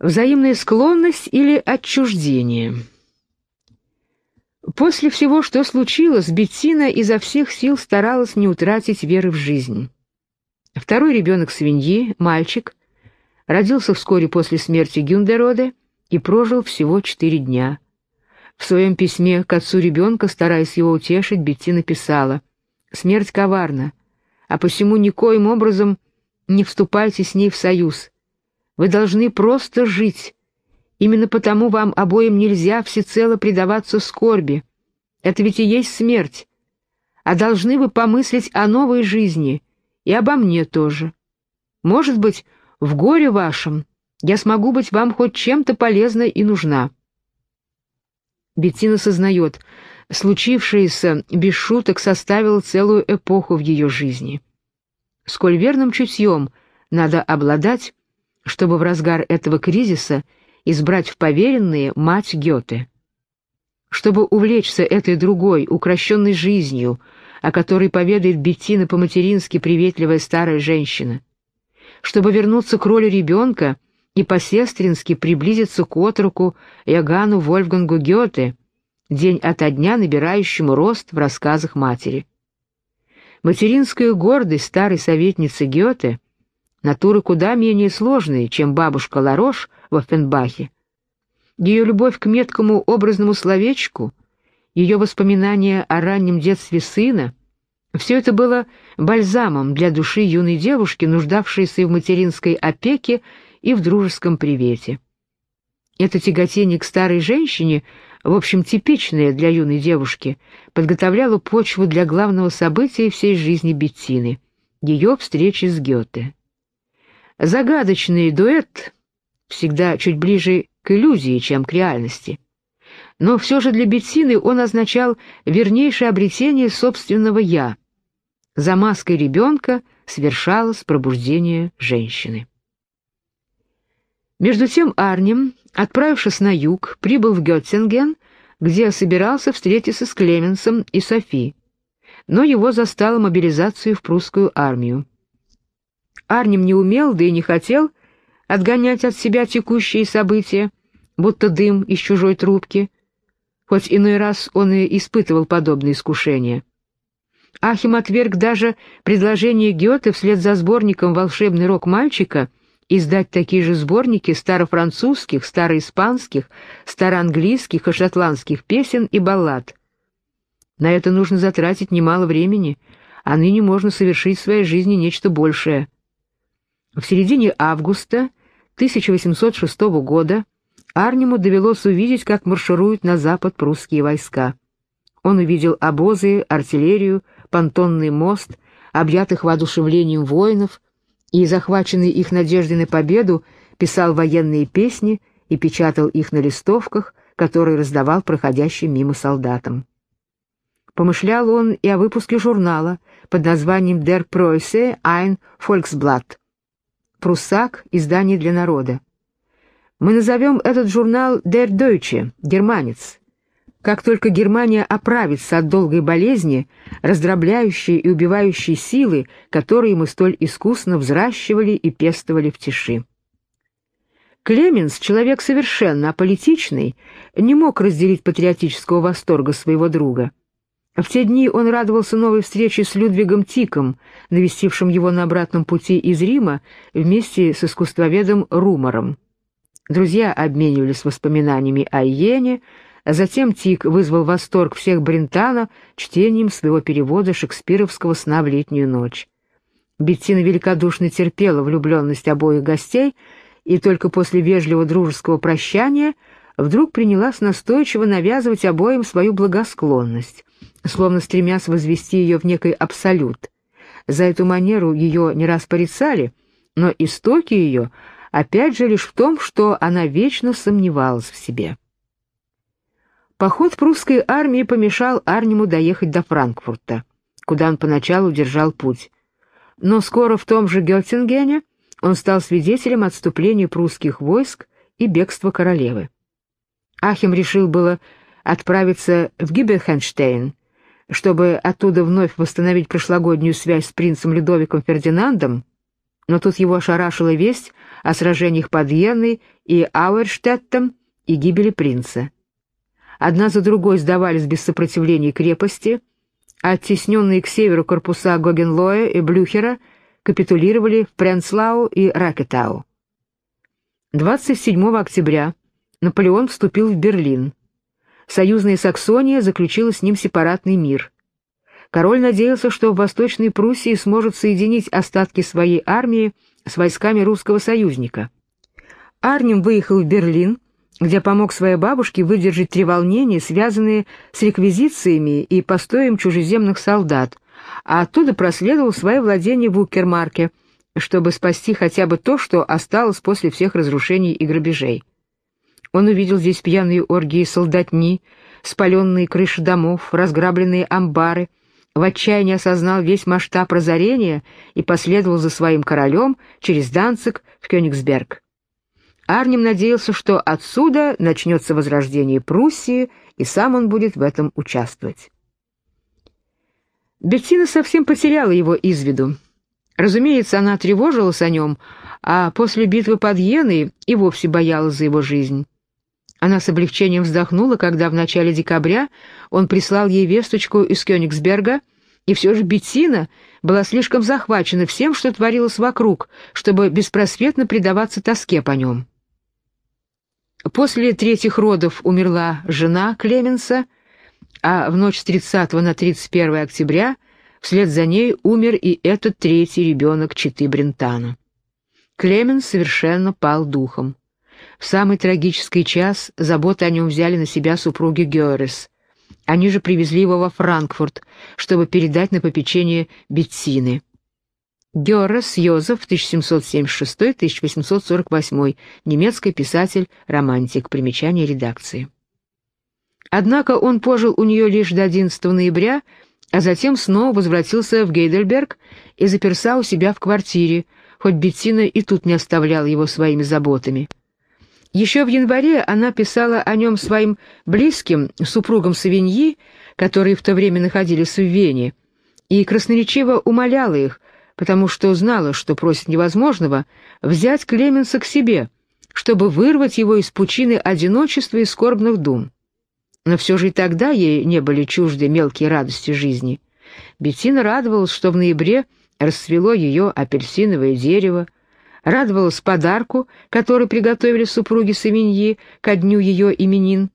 Взаимная склонность или отчуждение. После всего, что случилось, Беттина изо всех сил старалась не утратить веры в жизнь. Второй ребенок свиньи, мальчик, родился вскоре после смерти Гюндероде и прожил всего четыре дня. В своем письме к отцу ребенка, стараясь его утешить, Беттина писала «Смерть коварна, а посему никоим образом не вступайте с ней в союз» Вы должны просто жить. Именно потому вам обоим нельзя всецело предаваться скорби. Это ведь и есть смерть. А должны вы помыслить о новой жизни и обо мне тоже. Может быть, в горе вашем я смогу быть вам хоть чем-то полезна и нужна. Беттина сознает, случившееся без шуток составило целую эпоху в ее жизни. Сколь верным чутьем надо обладать, чтобы в разгар этого кризиса избрать в поверенные мать Гёте. Чтобы увлечься этой другой, укращенной жизнью, о которой поведает Беттина по-матерински приветливая старая женщина. Чтобы вернуться к роли ребенка и по-сестрински приблизиться к отруку Ягану Вольфгангу Гёте, день ото дня набирающему рост в рассказах матери. Материнская гордость старой советницы Гёте — Натуры куда менее сложные, чем бабушка Ларош в Оффенбахе. Ее любовь к меткому образному словечку, ее воспоминания о раннем детстве сына — все это было бальзамом для души юной девушки, нуждавшейся в материнской опеке и в дружеском привете. Это тяготение к старой женщине, в общем, типичное для юной девушки, подготовляло почву для главного события всей жизни Беттины — ее встречи с Гёте. Загадочный дуэт всегда чуть ближе к иллюзии, чем к реальности. Но все же для Беттины он означал вернейшее обретение собственного «я». За маской ребенка совершалось пробуждение женщины. Между тем Арнем, отправившись на юг, прибыл в Геттинген, где собирался встретиться с Клеменсом и Софи, но его застала мобилизация в прусскую армию. Арнем не умел, да и не хотел отгонять от себя текущие события, будто дым из чужой трубки, хоть иной раз он и испытывал подобные искушения. Ахим отверг даже предложение Гёте вслед за сборником «Волшебный рок мальчика» издать такие же сборники старофранцузских, староиспанских, староанглийских и шотландских песен и баллад. На это нужно затратить немало времени, а ныне можно совершить в своей жизни нечто большее — в середине августа 1806 года Арнему довелось увидеть, как маршируют на запад прусские войска. Он увидел обозы, артиллерию, понтонный мост, объятых воодушевлением воинов, и, захваченный их надеждой на победу, писал военные песни и печатал их на листовках, которые раздавал проходящим мимо солдатам. Помышлял он и о выпуске журнала под названием «Der Preuße ein Volksblatt», «Пруссак. Издание для народа». Мы назовем этот журнал «Der Deutsche» — «Германец». Как только Германия оправится от долгой болезни, раздробляющей и убивающей силы, которые мы столь искусно взращивали и пестовали в тиши. Клеменс, человек совершенно аполитичный, не мог разделить патриотического восторга своего друга. В те дни он радовался новой встрече с Людвигом Тиком, навестившим его на обратном пути из Рима вместе с искусствоведом Румором. Друзья обменивались воспоминаниями о Йене, а затем Тик вызвал восторг всех Брентана чтением своего перевода шекспировского «Сна в летнюю ночь». Беттина великодушно терпела влюбленность обоих гостей и только после вежливого дружеского прощания вдруг принялась настойчиво навязывать обоим свою благосклонность словно стремясь возвести ее в некий абсолют. За эту манеру ее не раз порицали, но истоки ее опять же лишь в том, что она вечно сомневалась в себе. Поход прусской армии помешал Арнему доехать до Франкфурта, куда он поначалу держал путь. Но скоро в том же Геттингене он стал свидетелем отступления прусских войск и бегства королевы. Ахим решил было отправиться в Гиббельхенштейн, чтобы оттуда вновь восстановить прошлогоднюю связь с принцем Людовиком Фердинандом, но тут его ошарашила весть о сражениях под Йенной и Ауэрштеттом и гибели принца. Одна за другой сдавались без сопротивления крепости, а оттесненные к северу корпуса Гогенлоя и Блюхера капитулировали в Пренслау и Ракетау. 27 октября Наполеон вступил в Берлин. Союзная Саксония заключила с ним сепаратный мир. Король надеялся, что в Восточной Пруссии сможет соединить остатки своей армии с войсками русского союзника. Арнем выехал в Берлин, где помог своей бабушке выдержать три волнения, связанные с реквизициями и постоем чужеземных солдат, а оттуда проследовал свои владения в Укермарке, чтобы спасти хотя бы то, что осталось после всех разрушений и грабежей. Он увидел здесь пьяные оргии солдатни, спаленные крыши домов, разграбленные амбары, в отчаянии осознал весь масштаб разорения и последовал за своим королем через Данцик в Кёнигсберг. Арнем надеялся, что отсюда начнется возрождение Пруссии, и сам он будет в этом участвовать. Беттина совсем потеряла его из виду. Разумеется, она тревожилась о нем, а после битвы под Йеной и вовсе боялась за его жизнь. Она с облегчением вздохнула, когда в начале декабря он прислал ей весточку из Кёнигсберга, и все же Беттина была слишком захвачена всем, что творилось вокруг, чтобы беспросветно предаваться тоске по нем. После третьих родов умерла жена Клеменса, а в ночь с 30 на 31 октября вслед за ней умер и этот третий ребенок Читы Брентана. Клеменс совершенно пал духом. В самый трагический час заботы о нем взяли на себя супруги Георес. Они же привезли его во Франкфурт, чтобы передать на попечение Беттины. Геррес Йозеф, 1776-1848, немецкий писатель-романтик, примечание редакции. Однако он пожил у нее лишь до 11 ноября, а затем снова возвратился в Гейдельберг и заперся у себя в квартире, хоть Беттина и тут не оставляла его своими заботами. Еще в январе она писала о нем своим близким, супругам Савиньи, которые в то время находились в Вене, и красноречиво умоляла их, потому что знала, что просит невозможного, взять Клеменса к себе, чтобы вырвать его из пучины одиночества и скорбных дум. Но все же и тогда ей не были чужды мелкие радости жизни. Беттина радовалась, что в ноябре расцвело ее апельсиновое дерево, радовалась подарку, который приготовили супруги Савиньи ко дню ее именин,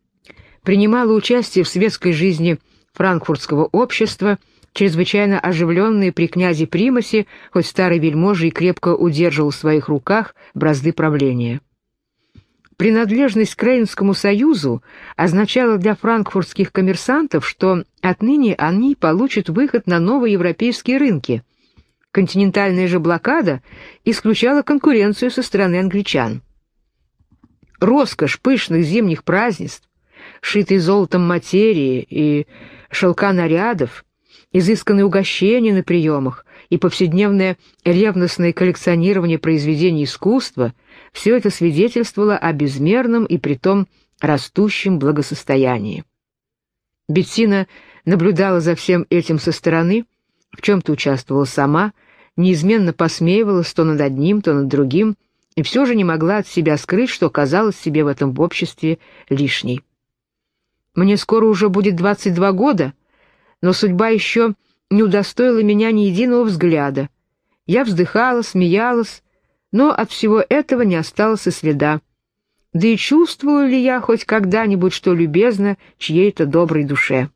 принимала участие в светской жизни франкфуртского общества — чрезвычайно оживленный при князе Примасе, хоть старый вельможа и крепко удерживал в своих руках бразды правления. Принадлежность к Рейнскому союзу означала для франкфуртских коммерсантов, что отныне они получат выход на новые европейские рынки. Континентальная же блокада исключала конкуренцию со стороны англичан. Роскошь пышных зимних празднеств, шитые золотом материи и шелка нарядов, изысканные угощения на приемах и повседневное ревностное коллекционирование произведений искусства — все это свидетельствовало о безмерном и притом растущем благосостоянии. Беттина наблюдала за всем этим со стороны, в чем-то участвовала сама, неизменно посмеивалась то над одним, то над другим, и все же не могла от себя скрыть, что казалось себе в этом обществе лишней. «Мне скоро уже будет 22 года», но судьба еще не удостоила меня ни единого взгляда. Я вздыхала, смеялась, но от всего этого не осталось и следа. Да и чувствовала ли я хоть когда-нибудь, что любезно чьей-то доброй душе?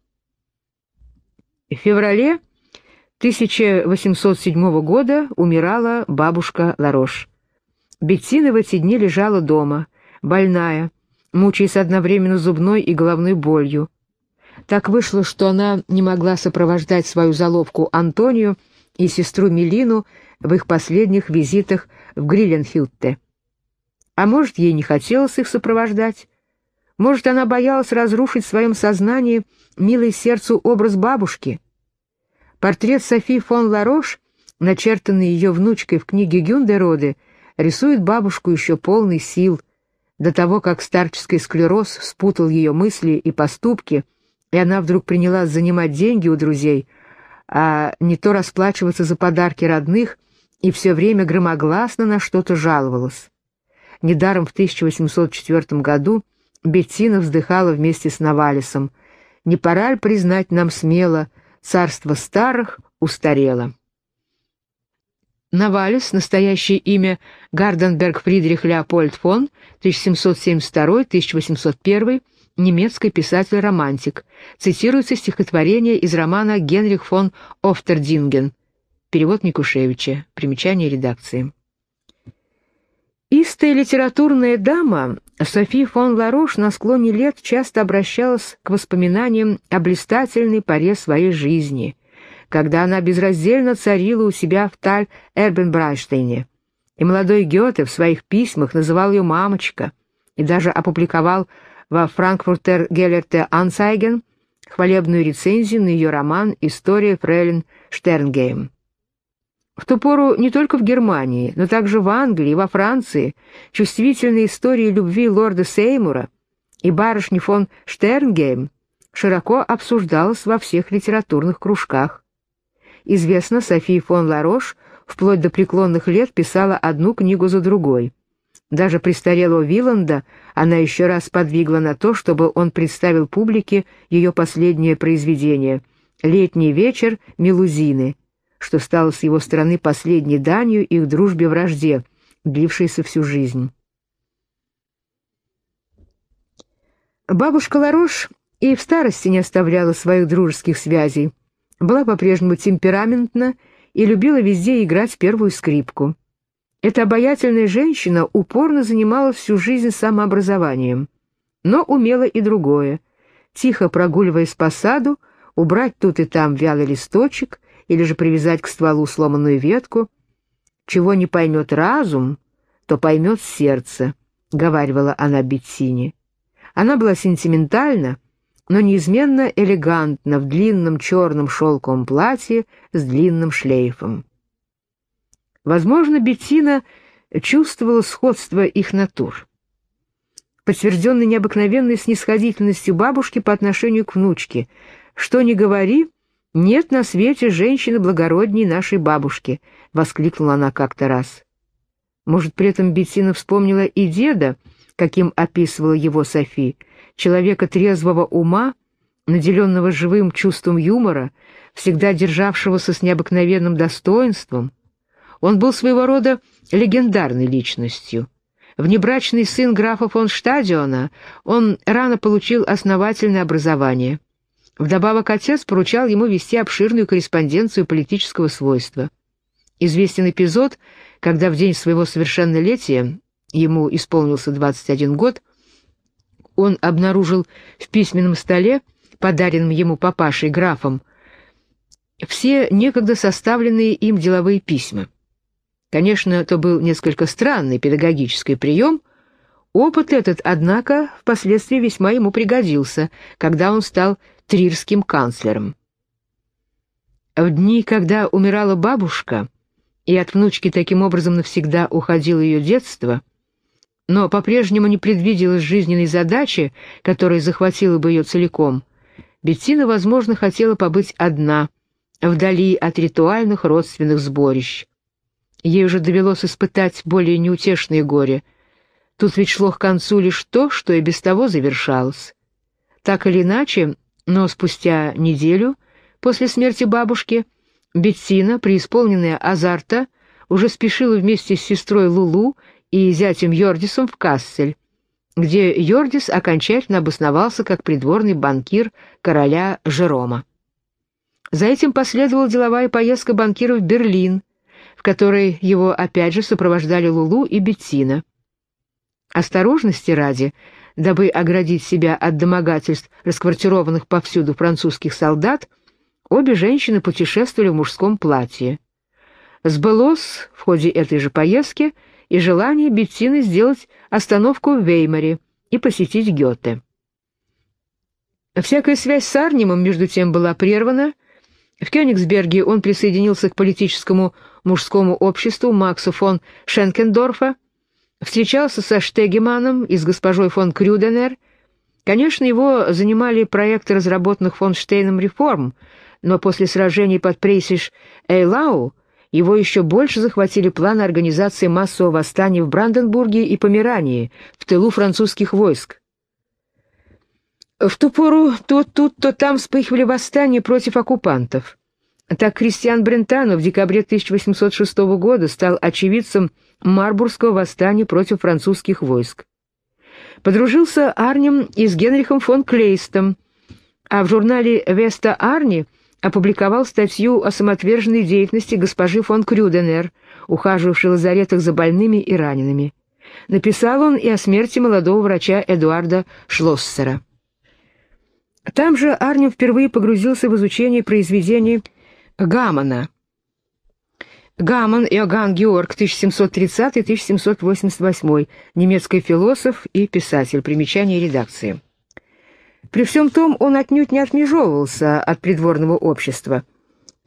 В феврале 1807 года умирала бабушка Ларош. Беттина в эти дни лежала дома, больная, мучаясь одновременно зубной и головной болью. Так вышло, что она не могла сопровождать свою заловку Антонию и сестру Мелину в их последних визитах в Грилленхютте. А может, ей не хотелось их сопровождать? Может, она боялась разрушить в своем сознании милый сердцу образ бабушки? Портрет Софи фон Ларош, начертанный ее внучкой в книге Гюндероде, рисует бабушку еще полный сил, до того, как старческий склероз спутал ее мысли и поступки — и она вдруг принялась занимать деньги у друзей, а не то расплачиваться за подарки родных и все время громогласно на что-то жаловалась. Недаром в 1804 году Беттина вздыхала вместе с Навалисом. «Не пора ли признать нам смело, царство старых устарело?» Навалис, настоящее имя Гарденберг Фридрих Леопольд фон, 1772-1801, немецкий писатель-романтик, цитируется стихотворение из романа «Генрих фон Офтердинген», перевод Никушевича, примечание редакции. Истая литературная дама Софи фон Ларош на склоне лет часто обращалась к воспоминаниям о блистательной поре своей жизни – когда она безраздельно царила у себя в Таль-Эрбенбрайштейне. И молодой Гёте в своих письмах называл ее «мамочка» и даже опубликовал во «Франкфуртер Геллерте Анцайген» хвалебную рецензию на ее роман «История Фрейлин Штернгейм». В ту пору не только в Германии, но также в Англии и во Франции чувствительная история любви лорда Сеймура и барышни фон Штернгейм широко обсуждалась во всех литературных кружках. Известно, София фон Ларош вплоть до преклонных лет писала одну книгу за другой. Даже престарелого Виланда она еще раз подвигла на то, чтобы он представил публике ее последнее произведение «Летний вечер Мелузины», что стало с его стороны последней данью их дружбе-вражде, длившейся всю жизнь. Бабушка Ларош и в старости не оставляла своих дружеских связей была по-прежнему темпераментна и любила везде играть первую скрипку. Эта обаятельная женщина упорно занималась всю жизнь самообразованием, но умела и другое — тихо прогуливаясь по саду, убрать тут и там вялый листочек или же привязать к стволу сломанную ветку. «Чего не поймет разум, то поймет сердце», — говаривала она Беттине. Она была сентиментальна, но неизменно элегантно в длинном черном шелковом платье с длинным шлейфом. Возможно, Беттина чувствовала сходство их натур. Подтвержденной необыкновенной снисходительностью бабушки по отношению к внучке. «Что ни говори, нет на свете женщины благородней нашей бабушки», — воскликнула она как-то раз. Может, при этом Беттина вспомнила и деда, каким описывала его Софи, человека трезвого ума, наделенного живым чувством юмора, всегда державшегося с необыкновенным достоинством. Он был своего рода легендарной личностью. Внебрачный сын графа фон Штадиона, он рано получил основательное образование. Вдобавок отец поручал ему вести обширную корреспонденцию политического свойства. Известен эпизод, когда в день своего совершеннолетия, ему исполнился 21 год, он обнаружил в письменном столе, подаренном ему папашей графом, все некогда составленные им деловые письма. Конечно, это был несколько странный педагогический прием. Опыт этот, однако, впоследствии весьма ему пригодился, когда он стал трирским канцлером. В дни, когда умирала бабушка, и от внучки таким образом навсегда уходило ее детство — но по-прежнему не предвиделось жизненной задачи, которая захватила бы ее целиком. Беттина, возможно, хотела побыть одна, вдали от ритуальных родственных сборищ. Ей уже довелось испытать более неутешные горе. Тут ведь шло к концу лишь то, что и без того завершалось. Так или иначе, но спустя неделю после смерти бабушки Беттина, преисполненная азарта, уже спешила вместе с сестрой Лулу и зятем Йордисом в Кассель, где Йордис окончательно обосновался как придворный банкир короля Жерома. За этим последовала деловая поездка банкира в Берлин, в которой его опять же сопровождали Лулу и Беттина. Осторожности ради, дабы оградить себя от домогательств расквартированных повсюду французских солдат, обе женщины путешествовали в мужском платье. Сбылось в ходе этой же поездки – и желание Беттины сделать остановку в Веймаре и посетить Гёте. Всякая связь с Арнимом, между тем, была прервана. В Кёнигсберге он присоединился к политическому мужскому обществу Макса фон Шенкендорфа, встречался со Штегеманом и с госпожой фон Крюденер. Конечно, его занимали проекты разработанных фон Штейном реформ, но после сражений под Прейсиш-Эйлау его еще больше захватили планы организации массового восстания в Бранденбурге и Померании, в тылу французских войск. В ту пору то тут, то там вспыхивали восстания против оккупантов. Так Кристиан Брентано в декабре 1806 года стал очевидцем Марбургского восстания против французских войск. Подружился Арнем и с Генрихом фон Клейстом, а в журнале «Веста Арни» опубликовал статью о самоотверженной деятельности госпожи фон Крюденер, ухаживавшей в лазаретах за больными и ранеными. Написал он и о смерти молодого врача Эдуарда Шлоссера. Там же Арнем впервые погрузился в изучение произведений Гамана. Гаман Иоганн Георг, 1730-1788, немецкий философ и писатель, примечание редакции. При всем том он отнюдь не отмежевывался от придворного общества.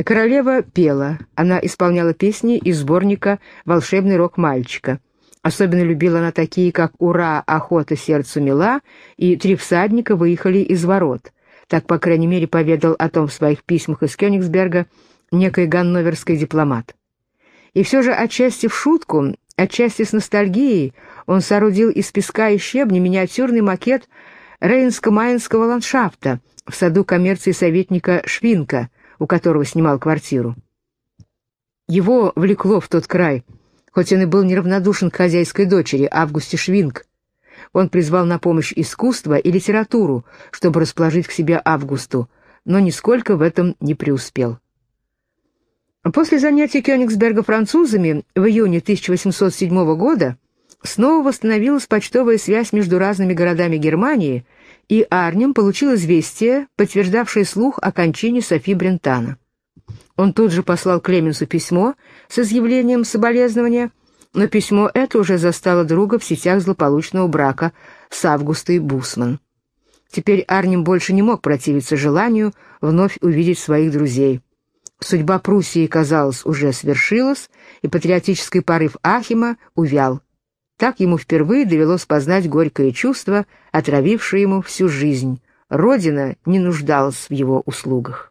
Королева пела, она исполняла песни из сборника «Волшебный рок мальчика». Особенно любила она такие, как «Ура! Охота сердцу мила» и «Три всадника выехали из ворот». Так, по крайней мере, поведал о том в своих письмах из Кёнигсберга некий ганноверский дипломат. И все же отчасти в шутку, отчасти с ностальгией он соорудил из песка и щебня миниатюрный макет рейнско-майнского ландшафта в саду коммерции советника Швинка, у которого снимал квартиру. Его влекло в тот край, хоть он и был неравнодушен к хозяйской дочери Августе Швинк. Он призвал на помощь искусство и литературу, чтобы расположить к себе Августу, но нисколько в этом не преуспел. После занятий Кёнигсберга французами в июне 1807 года снова восстановилась почтовая связь между разными городами Германии, и Арнем получил известие, подтверждавшее слух о кончине Софи Брентана. Он тут же послал Клеменсу письмо с изъявлением соболезнования, но письмо это уже застало друга в сетях злополучного брака с Августой Бусман. Теперь Арнем больше не мог противиться желанию вновь увидеть своих друзей. Судьба Пруссии, казалось, уже свершилась, и патриотический порыв Ахима увял. Так ему впервые довелось познать горькое чувство, отравившее ему всю жизнь. Родина не нуждалась в его услугах.